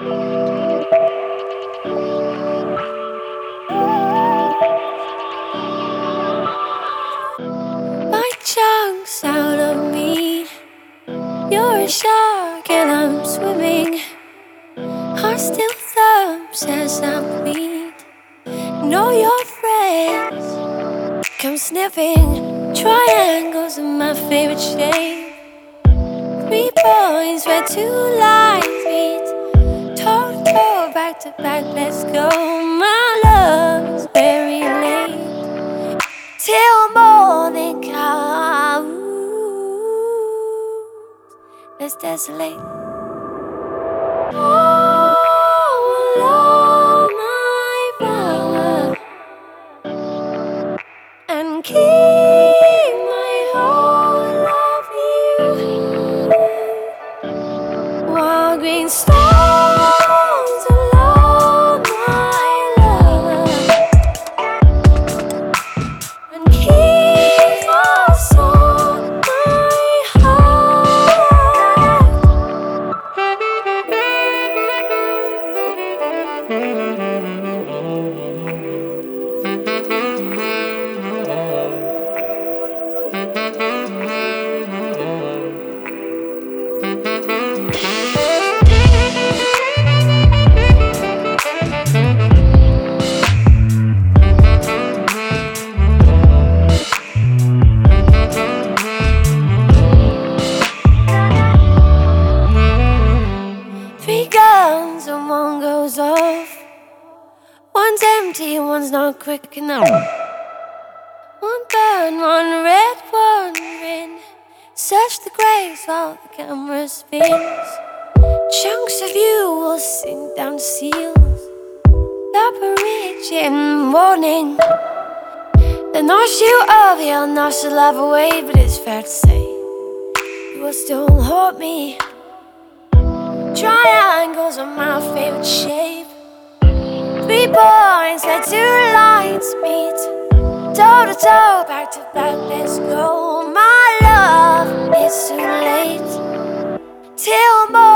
My chunks out of me. You're a shark and I'm swimming. Are still thumps as I bleed. Know your friends. Come sniffing triangles in my favorite shade. Three points where two lines meet. To back let's go. My love is very late. Till morning comes. Let's desolate. Oh, love my power and keep my whole love you. While green stones Three guns and one goes off. One's empty, one's not quick enough. One burn, one red, one green. Search the graves while the camera spins. Chunks of you will sink down seals. Up a ridge in warning. The nosh you of your nosh will love away, but it's fair to say you will still haunt me. shape. Three points, let two lines meet. Toe to toe, back to back, let's go. My love, it's too late. Till morning.